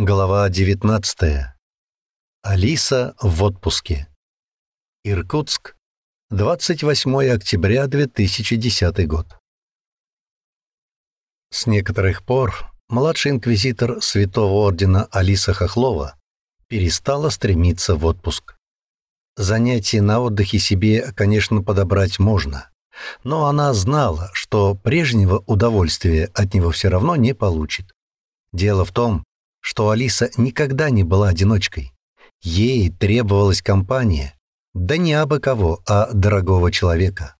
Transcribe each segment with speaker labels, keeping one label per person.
Speaker 1: Глава 19. Алиса в отпуске. Иркутск. 28 октября 2010 год. С некоторых пор младший инквизитор Святого Ордена Алиса Хохлова перестала стремиться в отпуск. Занятия на отдыхе себе, конечно, подобрать можно, но она знала, что прежнего удовольствия от него все равно не получит. Дело в том, что Алиса никогда не была одиночкой. Ей требовалась компания, да не абы кого, а дорогого человека.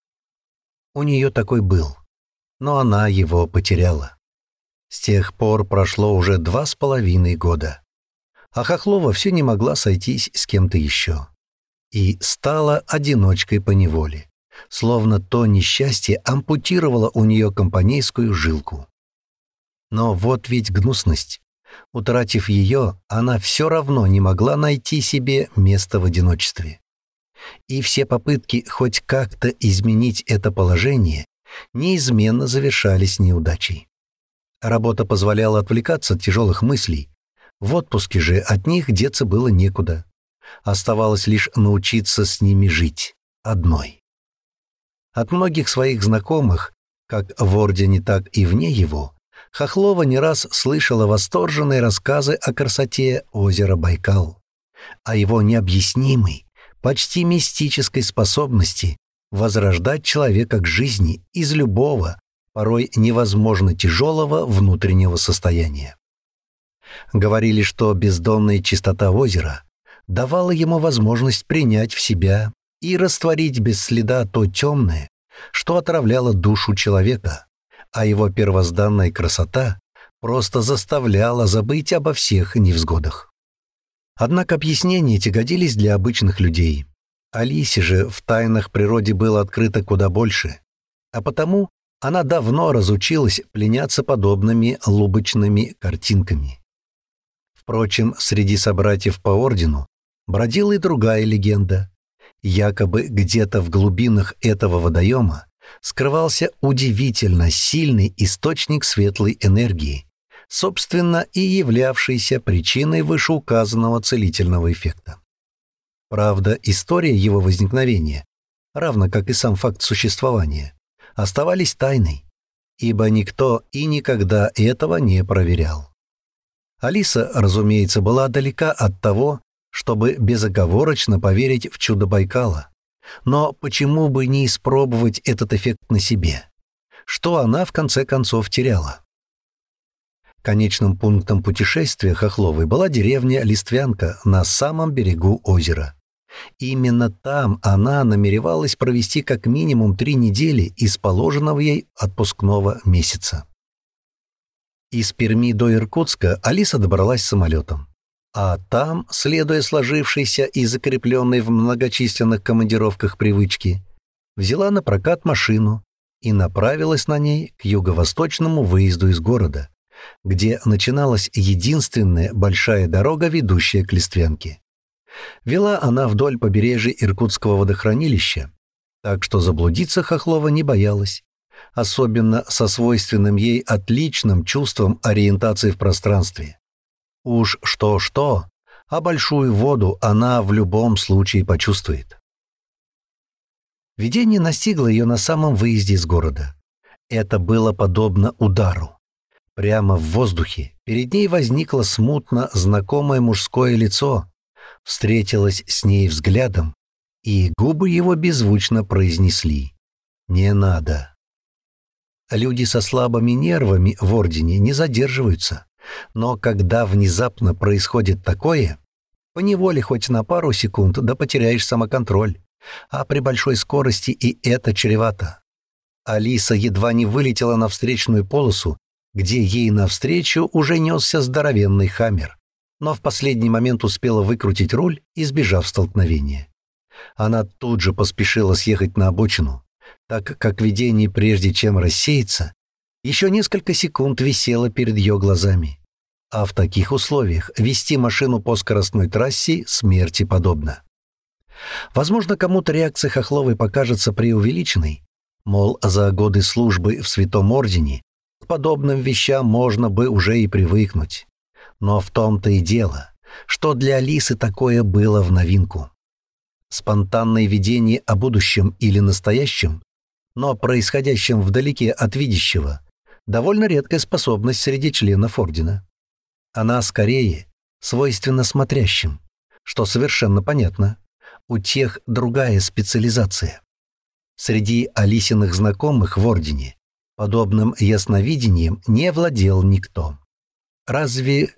Speaker 1: У нее такой был, но она его потеряла. С тех пор прошло уже два с половиной года. А Хохлова все не могла сойтись с кем-то еще. И стала одиночкой по неволе, словно то несчастье ампутировало у нее компанейскую жилку. Но вот ведь гнусность. Утратив ее, она все равно не могла найти себе место в одиночестве. И все попытки хоть как-то изменить это положение неизменно завершались неудачей. Работа позволяла отвлекаться от тяжелых мыслей. В отпуске же от них деться было некуда. Оставалось лишь научиться с ними жить, одной. От многих своих знакомых, как в Ордене, так и вне его, Хохлова не раз слышала восторженные рассказы о красоте озера Байкал, о его необъяснимой, почти мистической способности возрождать человека к жизни из любого, порой невозможно тяжелого внутреннего состояния. Говорили, что бездонная чистота озера давала ему возможность принять в себя и растворить без следа то темное, что отравляло душу человека, а его первозданная красота просто заставляла забыть обо всех невзгодах. Однако объяснения эти годились для обычных людей. Алисе же в тайнах природе было открыто куда больше, а потому она давно разучилась пленяться подобными лубочными картинками. Впрочем, среди собратьев по ордену бродила и другая легенда. Якобы где-то в глубинах этого водоема скрывался удивительно сильный источник светлой энергии, собственно и являвшийся причиной вышеуказанного целительного эффекта. Правда, история его возникновения, равно как и сам факт существования, оставались тайной, ибо никто и никогда этого не проверял. Алиса, разумеется, была далека от того, чтобы безоговорочно поверить в чудо Байкала, но почему бы не испробовать этот эффект на себе? Что она, в конце концов, теряла? Конечным пунктом путешествия Хохловой была деревня Листвянка на самом берегу озера. Именно там она намеревалась провести как минимум три недели из положенного ей отпускного месяца. Из Перми до Иркутска Алиса добралась самолетом. А там, следуя сложившейся и закрепленной в многочисленных командировках привычки, взяла на прокат машину и направилась на ней к юго-восточному выезду из города, где начиналась единственная большая дорога, ведущая к Листвянке. Вела она вдоль побережья Иркутского водохранилища, так что заблудиться Хохлова не боялась, особенно со свойственным ей отличным чувством ориентации в пространстве. Уж что-что, а большую воду она в любом случае почувствует. Видение настигло ее на самом выезде из города. Это было подобно удару. Прямо в воздухе перед ней возникло смутно знакомое мужское лицо, встретилось с ней взглядом, и губы его беззвучно произнесли «Не надо». Люди со слабыми нервами в Ордене не задерживаются. Но когда внезапно происходит такое, поневоле хоть на пару секунд, да потеряешь самоконтроль. А при большой скорости и это чревато. Алиса едва не вылетела на встречную полосу, где ей навстречу уже несся здоровенный хаммер, но в последний момент успела выкрутить руль, избежав столкновения. Она тут же поспешила съехать на обочину, так как видение, прежде чем рассеяться, еще несколько секунд висело перед ее глазами. А в таких условиях вести машину по скоростной трассе смерти подобно. Возможно, кому-то реакция Хохловой покажется преувеличенной, мол, за годы службы в Святом Ордене к подобным вещам можно бы уже и привыкнуть. Но в том-то и дело, что для Алисы такое было в новинку. Спонтанное видение о будущем или настоящем, но происходящем вдалеке от видящего, довольно редкая способность среди членов Ордена. Она скорее свойственна смотрящим, что совершенно понятно. У тех другая специализация. Среди Алисиных знакомых в Ордене подобным ясновидением не владел никто. Разве...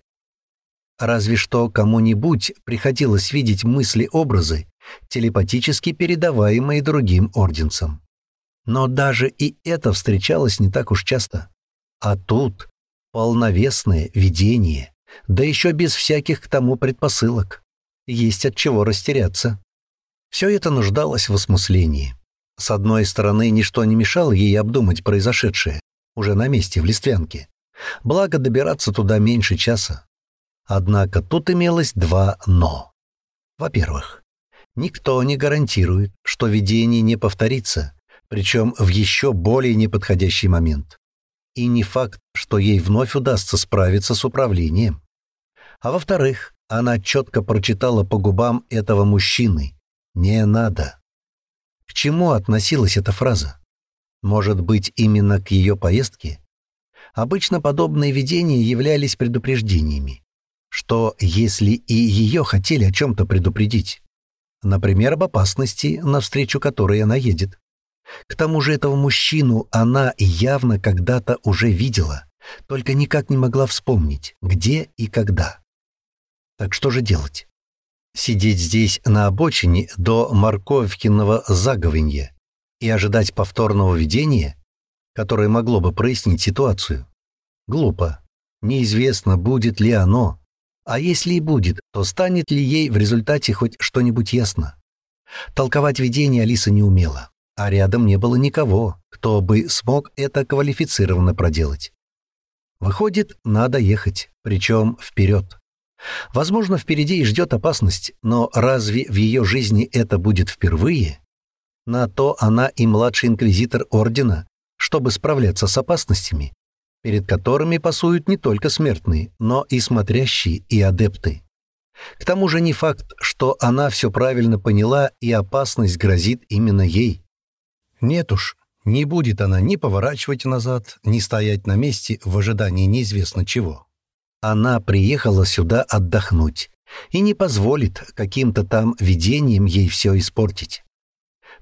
Speaker 1: Разве что кому-нибудь приходилось видеть мысли-образы, телепатически передаваемые другим орденцам. Но даже и это встречалось не так уж часто. А тут полновесное видение, да еще без всяких к тому предпосылок. Есть от чего растеряться. Все это нуждалось в осмыслении. С одной стороны, ничто не мешало ей обдумать произошедшее, уже на месте, в Листвянке. Благо, добираться туда меньше часа. Однако тут имелось два «но». Во-первых, никто не гарантирует, что видение не повторится, причем в еще более неподходящий момент. И не факт, что ей вновь удастся справиться с управлением. А во-вторых, она четко прочитала по губам этого мужчины «не надо». К чему относилась эта фраза? Может быть, именно к ее поездке? Обычно подобные видения являлись предупреждениями, что если и ее хотели о чем-то предупредить, например, об опасности, навстречу которой она едет, к тому же этого мужчину она явно когда-то уже видела, только никак не могла вспомнить, где и когда. Так что же делать? Сидеть здесь на обочине до морковкиного заговенья и ожидать повторного видения, которое могло бы прояснить ситуацию? Глупо. Неизвестно, будет ли оно. А если и будет, то станет ли ей в результате хоть что-нибудь ясно? Толковать видение Алиса не умела а рядом не было никого, кто бы смог это квалифицированно проделать. Выходит, надо ехать, причем вперед. Возможно, впереди и ждет опасность, но разве в ее жизни это будет впервые? На то она и младший инквизитор Ордена, чтобы справляться с опасностями, перед которыми пасуют не только смертные, но и смотрящие и адепты. К тому же не факт, что она все правильно поняла и опасность грозит именно ей. Нет уж, не будет она ни поворачивать назад, ни стоять на месте в ожидании неизвестно чего. Она приехала сюда отдохнуть и не позволит каким-то там видениям ей все испортить.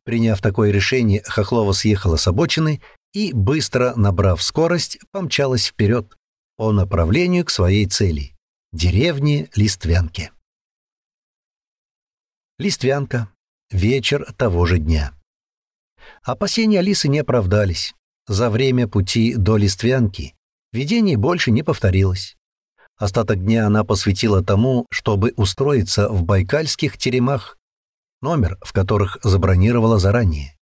Speaker 1: Приняв такое решение, Хохлова съехала с обочины и, быстро набрав скорость, помчалась вперед по направлению к своей цели — деревне Листвянки. Листвянка. Вечер того же дня. Опасения Алисы не оправдались. За время пути до Листвянки видение больше не повторилось. Остаток дня она посвятила тому, чтобы устроиться в байкальских теремах, номер в которых забронировала заранее.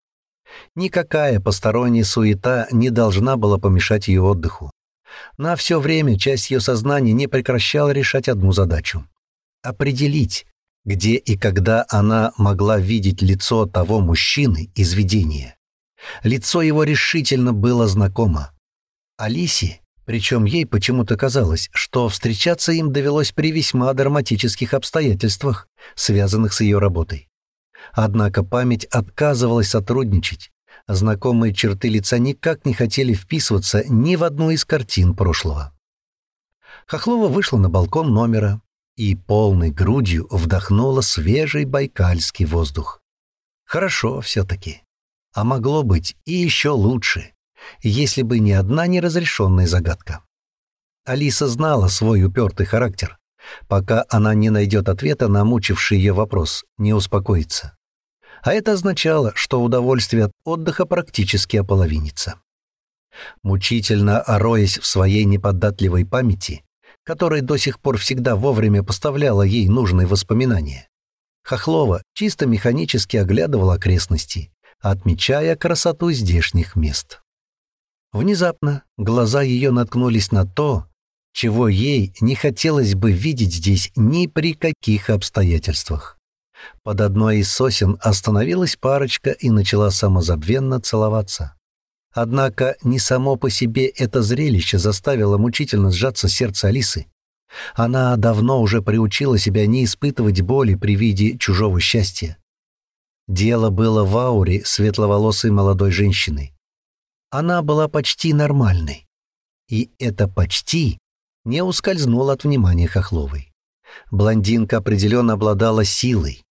Speaker 1: Никакая посторонняя суета не должна была помешать ее отдыху. На все время часть ее сознания не прекращала решать одну задачу — определить, где и когда она могла видеть лицо того мужчины из видения. Лицо его решительно было знакомо. Алисе, причем ей почему-то казалось, что встречаться им довелось при весьма драматических обстоятельствах, связанных с ее работой. Однако память отказывалась сотрудничать. Знакомые черты лица никак не хотели вписываться ни в одну из картин прошлого. Хохлова вышла на балкон номера, и полной грудью вдохнула свежий байкальский воздух. Хорошо все-таки. А могло быть и еще лучше, если бы не одна неразрешенная загадка. Алиса знала свой упертый характер. Пока она не найдет ответа на мучивший ее вопрос, не успокоится. А это означало, что удовольствие от отдыха практически ополовинится. Мучительно ороясь в своей неподатливой памяти, которая до сих пор всегда вовремя поставляла ей нужные воспоминания. Хохлова чисто механически оглядывала окрестности, отмечая красоту здешних мест. Внезапно глаза ее наткнулись на то, чего ей не хотелось бы видеть здесь ни при каких обстоятельствах. Под одной из сосен остановилась парочка и начала самозабвенно целоваться. Однако не само по себе это зрелище заставило мучительно сжаться сердце Алисы. Она давно уже приучила себя не испытывать боли при виде чужого счастья. Дело было в ауре светловолосой молодой женщины. Она была почти нормальной. И это «почти» не ускользнуло от внимания Хохловой. Блондинка определенно обладала силой,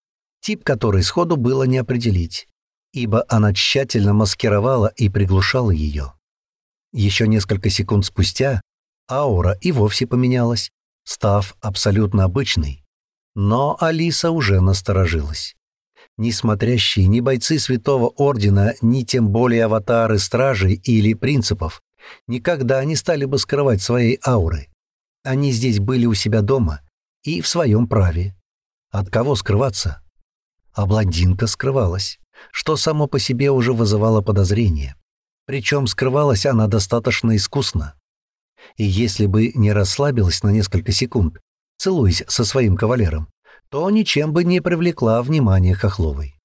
Speaker 1: тип которой сходу было не определить, ибо она тщательно маскировала и приглушала ее. Еще несколько секунд спустя аура и вовсе поменялась, став абсолютно обычной. Но Алиса уже насторожилась. Ни смотрящие, ни бойцы Святого Ордена, ни тем более аватары стражей или принципов никогда не стали бы скрывать своей ауры. Они здесь были у себя дома и в своем праве. От кого скрываться? А блондинка скрывалась, что само по себе уже вызывало подозрение. Причем скрывалась она достаточно искусно. И если бы не расслабилась на несколько секунд, целуясь со своим кавалером, то ничем бы не привлекла внимание Хохловой.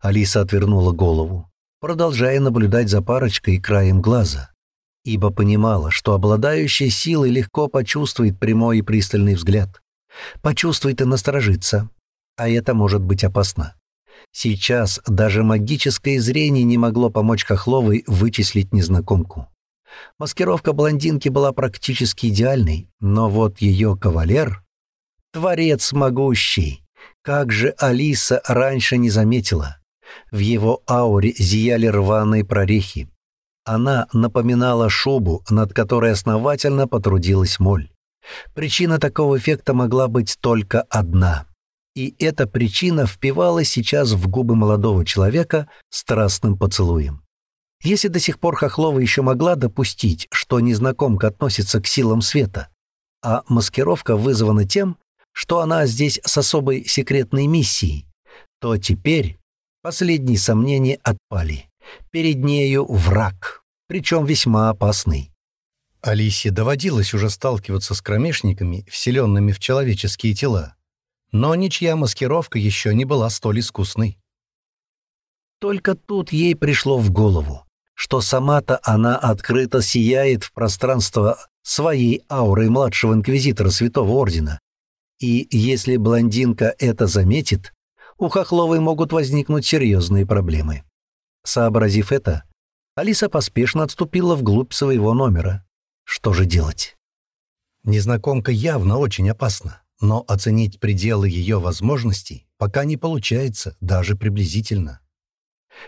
Speaker 1: Алиса отвернула голову, продолжая наблюдать за парочкой краем глаза ибо понимала, что обладающая силой легко почувствует прямой и пристальный взгляд, почувствует и насторожится, а это может быть опасно. Сейчас даже магическое зрение не могло помочь Хохловой вычислить незнакомку. Маскировка блондинки была практически идеальной, но вот ее кавалер — творец могущий. Как же Алиса раньше не заметила? В его ауре зияли рваные прорехи, она напоминала шубу, над которой основательно потрудилась моль. Причина такого эффекта могла быть только одна. И эта причина впивалась сейчас в губы молодого человека страстным поцелуем. Если до сих пор Хохлова еще могла допустить, что незнакомка относится к силам света, а маскировка вызвана тем, что она здесь с особой секретной миссией, то теперь последние сомнения отпали. Перед нею враг, причем весьма опасный. Алисе доводилось уже сталкиваться с кромешниками, вселенными в человеческие тела. Но ничья маскировка еще не была столь искусной. Только тут ей пришло в голову, что сама-то она открыто сияет в пространство своей аурой младшего инквизитора Святого Ордена. И если блондинка это заметит, у Хохловой могут возникнуть серьезные проблемы. Сообразив это, Алиса поспешно отступила вглубь своего номера. Что же делать? Незнакомка явно очень опасна, но оценить пределы ее возможностей пока не получается, даже приблизительно.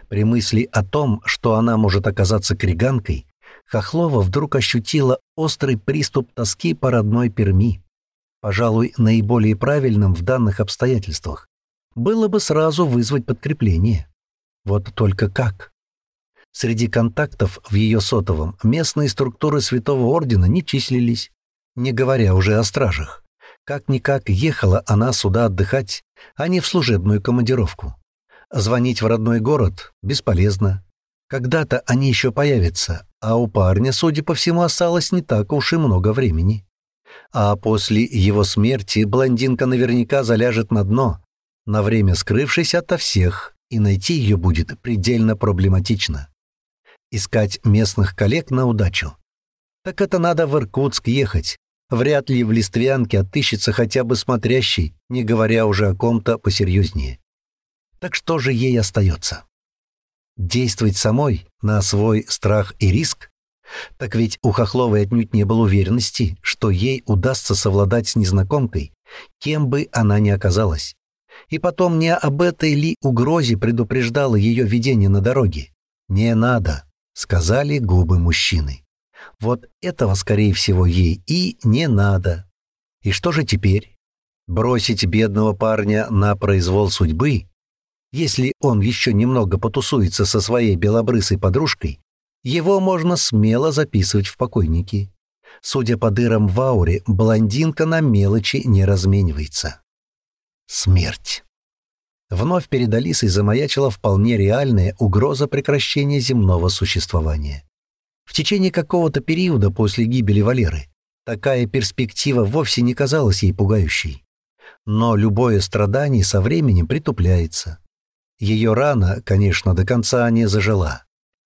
Speaker 1: При мысли о том, что она может оказаться криганкой, Хохлова вдруг ощутила острый приступ тоски по родной Перми. Пожалуй, наиболее правильным в данных обстоятельствах было бы сразу вызвать подкрепление. Вот только как? Среди контактов в ее сотовом местные структуры Святого Ордена не числились, не говоря уже о стражах. Как-никак ехала она сюда отдыхать, а не в служебную командировку. Звонить в родной город бесполезно. Когда-то они еще появятся, а у парня, судя по всему, осталось не так уж и много времени. А после его смерти блондинка наверняка заляжет на дно, на время скрывшись ото всех, и найти ее будет предельно проблематично. Искать местных коллег на удачу. Так это надо в Иркутск ехать. Вряд ли в Листвянке отыщется хотя бы смотрящий, не говоря уже о ком-то посерьезнее. Так что же ей остается? Действовать самой на свой страх и риск? Так ведь у Хохловой отнюдь не было уверенности, что ей удастся совладать с незнакомкой, кем бы она ни оказалась. И потом не об этой ли угрозе предупреждало ее видение на дороге. Не надо сказали губы мужчины. Вот этого, скорее всего, ей и не надо. И что же теперь? Бросить бедного парня на произвол судьбы? Если он еще немного потусуется со своей белобрысой подружкой, его можно смело записывать в покойники. Судя по дырам в ауре, блондинка на мелочи не разменивается. Смерть. Вновь перед Алисой замаячила вполне реальная угроза прекращения земного существования. В течение какого-то периода после гибели Валеры такая перспектива вовсе не казалась ей пугающей. Но любое страдание со временем притупляется. Ее рана, конечно, до конца не зажила.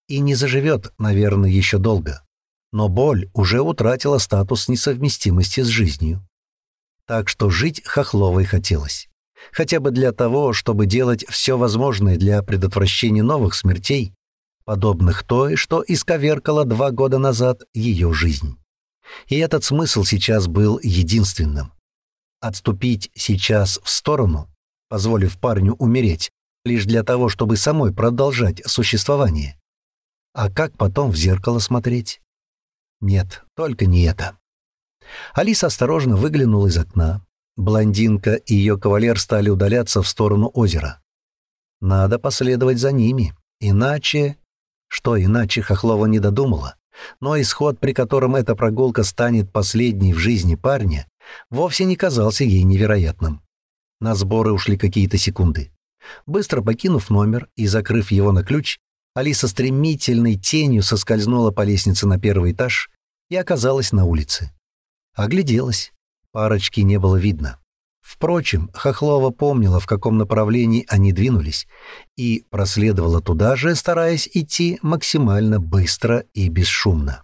Speaker 1: И не заживет, наверное, еще долго. Но боль уже утратила статус несовместимости с жизнью. Так что жить Хохловой хотелось. Хотя бы для того, чтобы делать все возможное для предотвращения новых смертей, подобных той, что исковеркала два года назад ее жизнь. И этот смысл сейчас был единственным. Отступить сейчас в сторону, позволив парню умереть, лишь для того, чтобы самой продолжать существование. А как потом в зеркало смотреть? Нет, только не это. Алиса осторожно выглянула из окна. Блондинка и ее кавалер стали удаляться в сторону озера. Надо последовать за ними, иначе... Что иначе Хохлова не додумала. Но исход, при котором эта прогулка станет последней в жизни парня, вовсе не казался ей невероятным. На сборы ушли какие-то секунды. Быстро покинув номер и закрыв его на ключ, Алиса стремительной тенью соскользнула по лестнице на первый этаж и оказалась на улице. Огляделась. Парочки не было видно. Впрочем, Хохлова помнила, в каком направлении они двинулись, и проследовала туда же, стараясь идти максимально быстро и бесшумно.